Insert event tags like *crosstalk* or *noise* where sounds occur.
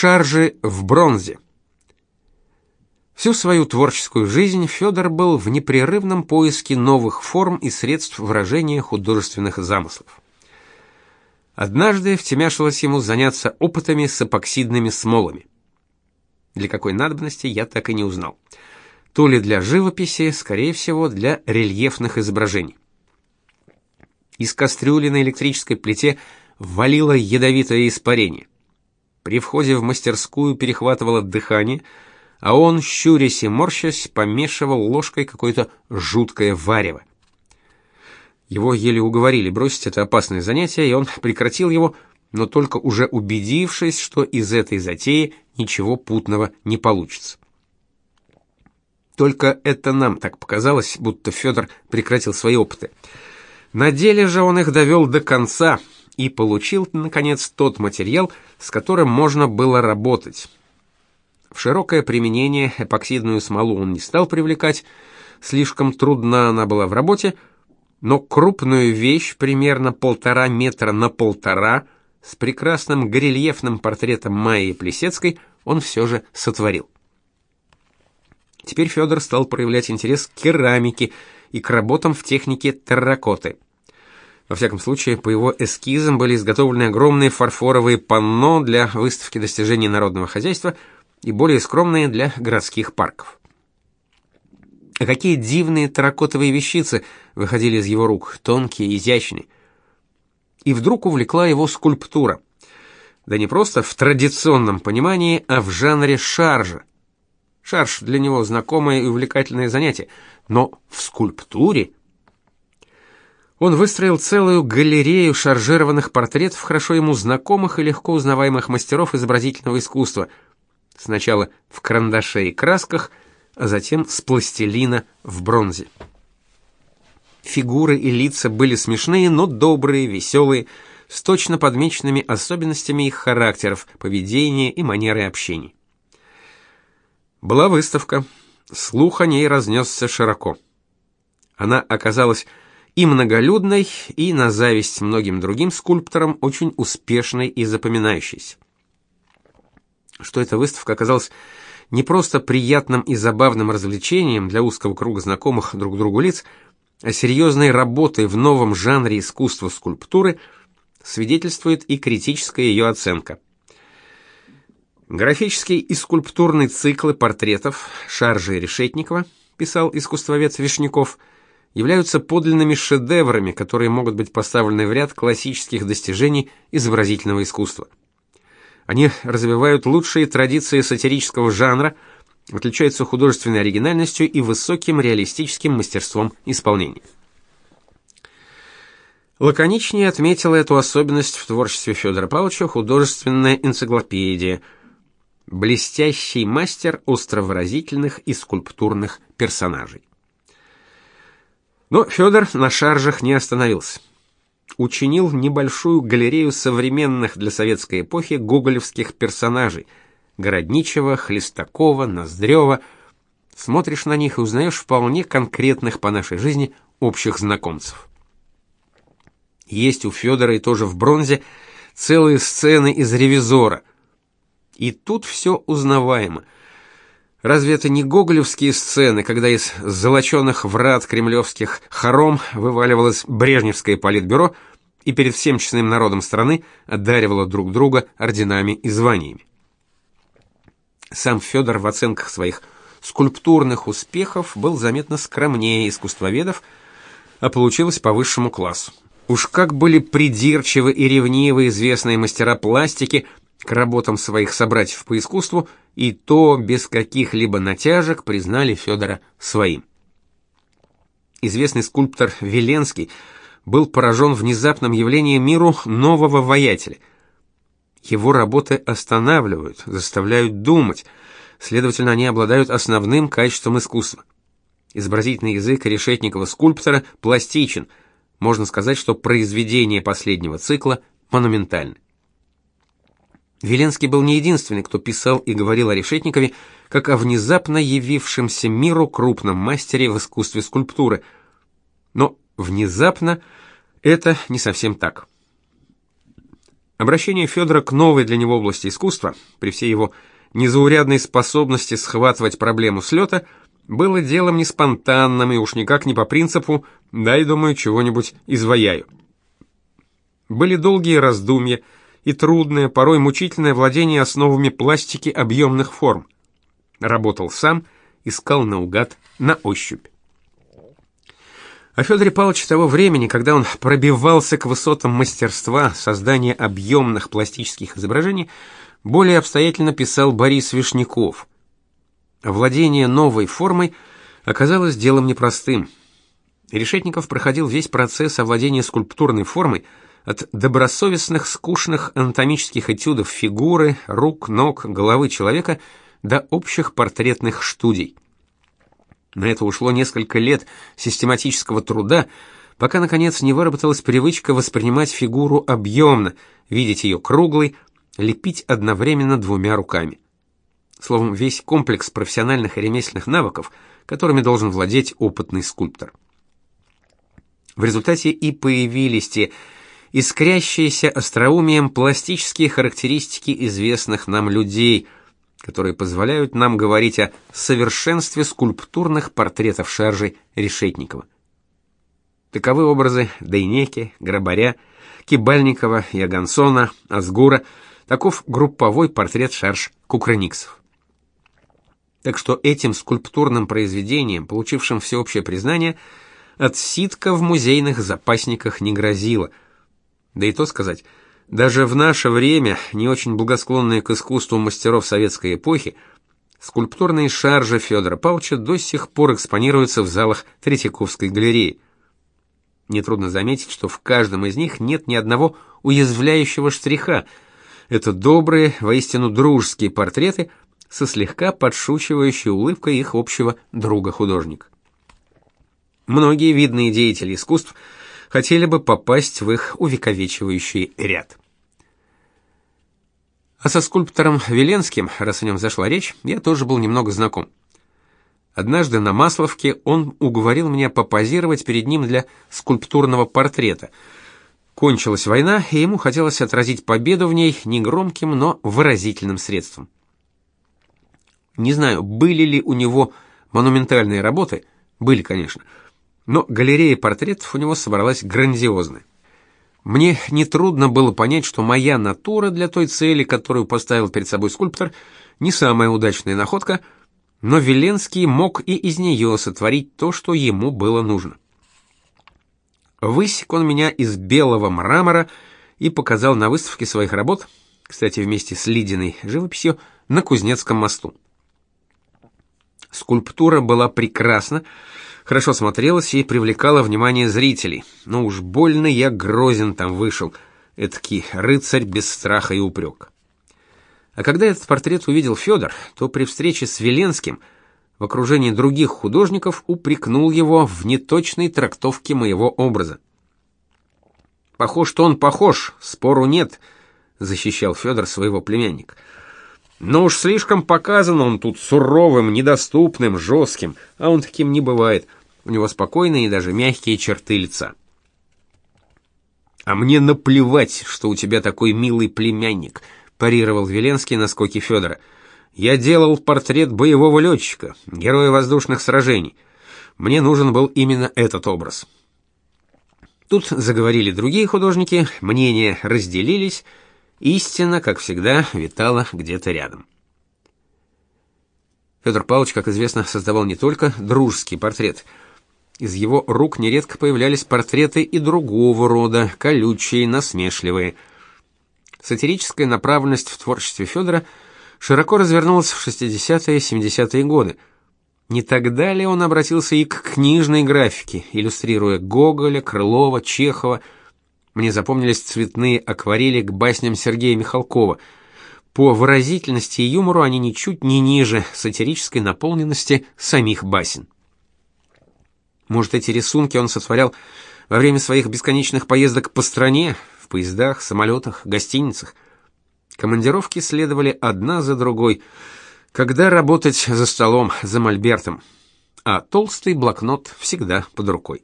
Шаржи в бронзе. Всю свою творческую жизнь Федор был в непрерывном поиске новых форм и средств выражения художественных замыслов. Однажды втемяшилось ему заняться опытами с эпоксидными смолами. Для какой надобности я так и не узнал. То ли для живописи, скорее всего, для рельефных изображений. Из кастрюли на электрической плите валило ядовитое испарение. При входе в мастерскую перехватывало дыхание, а он, щурясь и морщась, помешивал ложкой какое-то жуткое варево. Его еле уговорили бросить это опасное занятие, и он *laughs* прекратил его, но только уже убедившись, что из этой затеи ничего путного не получится. Только это нам так показалось, будто Федор прекратил свои опыты. На деле же он их довел до конца — и получил, наконец, тот материал, с которым можно было работать. В широкое применение эпоксидную смолу он не стал привлекать, слишком трудна она была в работе, но крупную вещь, примерно полтора метра на полтора, с прекрасным горельефным портретом Майи Плесецкой, он все же сотворил. Теперь Федор стал проявлять интерес к керамике и к работам в технике терракоты – во всяком случае, по его эскизам были изготовлены огромные фарфоровые панно для выставки достижений народного хозяйства и более скромные для городских парков. А какие дивные терракотовые вещицы выходили из его рук, тонкие, изящные. И вдруг увлекла его скульптура. Да не просто в традиционном понимании, а в жанре шаржа. Шарж для него знакомое и увлекательное занятие, но в скульптуре он выстроил целую галерею шаржированных портретов хорошо ему знакомых и легко узнаваемых мастеров изобразительного искусства. Сначала в карандаше и красках, а затем с пластилина в бронзе. Фигуры и лица были смешные, но добрые, веселые, с точно подмеченными особенностями их характеров, поведения и манеры общения. Была выставка. Слух о ней разнесся широко. Она оказалась и многолюдной, и на зависть многим другим скульпторам очень успешной и запоминающейся. Что эта выставка оказалась не просто приятным и забавным развлечением для узкого круга знакомых друг другу лиц, а серьезной работой в новом жанре искусства скульптуры, свидетельствует и критическая ее оценка. Графический и скульптурный циклы портретов Шаржи Решетникова, писал искусствовед Вишняков, являются подлинными шедеврами, которые могут быть поставлены в ряд классических достижений изобразительного искусства. Они развивают лучшие традиции сатирического жанра, отличаются художественной оригинальностью и высоким реалистическим мастерством исполнения. Лаконичнее отметила эту особенность в творчестве Федора Павловича художественная энциклопедия «Блестящий мастер островыразительных и скульптурных персонажей». Но Федор на шаржах не остановился. Учинил небольшую галерею современных для советской эпохи гоголевских персонажей: Городничева, Хлестакова, Ноздрева. Смотришь на них и узнаешь вполне конкретных по нашей жизни общих знакомцев. Есть у Федора и тоже в бронзе целые сцены из ревизора. И тут все узнаваемо. Разве это не гоголевские сцены, когда из золоченых врат кремлевских хором вываливалось брежневское политбюро и перед всем честным народом страны одаривало друг друга орденами и званиями? Сам Федор в оценках своих скульптурных успехов был заметно скромнее искусствоведов, а получилось по высшему классу. Уж как были придирчивы и ревнивы известные мастера пластики к работам своих собратьев по искусству, и то без каких-либо натяжек признали Федора своим. Известный скульптор Веленский был поражен внезапным явлением миру нового воятеля. Его работы останавливают, заставляют думать, следовательно, они обладают основным качеством искусства. Изобразительный язык решетникова скульптора пластичен, можно сказать, что произведение последнего цикла монументальны. Веленский был не единственный, кто писал и говорил о Решетникове как о внезапно явившемся миру крупном мастере в искусстве скульптуры. Но внезапно это не совсем так. Обращение Федора к новой для него области искусства, при всей его незаурядной способности схватывать проблему слета, было делом не спонтанным и уж никак не по принципу «дай, думаю, чего-нибудь изваяю». Были долгие раздумья и трудное, порой мучительное владение основами пластики объемных форм. Работал сам, искал наугад, на ощупь. О Федоре Павловиче того времени, когда он пробивался к высотам мастерства создания объемных пластических изображений, более обстоятельно писал Борис Вишняков. Владение новой формой оказалось делом непростым. Решетников проходил весь процесс овладения скульптурной формой от добросовестных скучных анатомических этюдов фигуры, рук, ног, головы человека до общих портретных студий. На это ушло несколько лет систематического труда, пока наконец не выработалась привычка воспринимать фигуру объемно, видеть ее круглой, лепить одновременно двумя руками. Словом, весь комплекс профессиональных и ремесленных навыков, которыми должен владеть опытный скульптор. В результате и появились те искрящиеся остроумием пластические характеристики известных нам людей – которые позволяют нам говорить о совершенстве скульптурных портретов шаржей Решетникова. Таковы образы Дейнеки, Грабаря, Кибальникова, Ягансона, Азгура, таков групповой портрет шарж Кукрыниксов. Так что этим скульптурным произведением, получившим всеобщее признание, отсидка в музейных запасниках не грозила. Да и то сказать – даже в наше время, не очень благосклонные к искусству мастеров советской эпохи, скульптурные шаржи Федора Павловича до сих пор экспонируются в залах Третьяковской галереи. Нетрудно заметить, что в каждом из них нет ни одного уязвляющего штриха. Это добрые, воистину дружеские портреты со слегка подшучивающей улыбкой их общего друга-художника. Многие видные деятели искусств – хотели бы попасть в их увековечивающий ряд. А со скульптором Веленским, раз о нем зашла речь, я тоже был немного знаком. Однажды на Масловке он уговорил меня попозировать перед ним для скульптурного портрета. Кончилась война, и ему хотелось отразить победу в ней негромким, но выразительным средством. Не знаю, были ли у него монументальные работы, были, конечно, но галерея портретов у него собралась грандиозная. Мне нетрудно было понять, что моя натура для той цели, которую поставил перед собой скульптор, не самая удачная находка, но Веленский мог и из нее сотворить то, что ему было нужно. Высек он меня из белого мрамора и показал на выставке своих работ, кстати, вместе с Лидиной живописью, на Кузнецком мосту. Скульптура была прекрасна, хорошо смотрелась и привлекала внимание зрителей. Но уж больно я грозен там вышел, эдакий рыцарь без страха и упрек. А когда этот портрет увидел Федор, то при встрече с Веленским в окружении других художников упрекнул его в неточной трактовке моего образа. Похож, что он похож, спору нет, защищал Федор своего племянника. Но уж слишком показан он тут суровым, недоступным, жестким, а он таким не бывает. У него спокойные и даже мягкие черты лица. А мне наплевать, что у тебя такой милый племянник, парировал Веленский на скоке Федора. Я делал портрет боевого летчика, героя воздушных сражений. Мне нужен был именно этот образ. Тут заговорили другие художники, мнения разделились, Истина, как всегда, витала где-то рядом. Федор Павлович, как известно, создавал не только дружеский портрет. Из его рук нередко появлялись портреты и другого рода, колючие, насмешливые. Сатирическая направленность в творчестве Федора широко развернулась в 60-е и 70-е годы. Не тогда ли он обратился и к книжной графике, иллюстрируя Гоголя, Крылова, Чехова, мне запомнились цветные акварели к басням Сергея Михалкова. По выразительности и юмору они ничуть не ниже сатирической наполненности самих басен. Может, эти рисунки он сотворял во время своих бесконечных поездок по стране, в поездах, самолетах, гостиницах. Командировки следовали одна за другой, когда работать за столом, за мольбертом, а толстый блокнот всегда под рукой.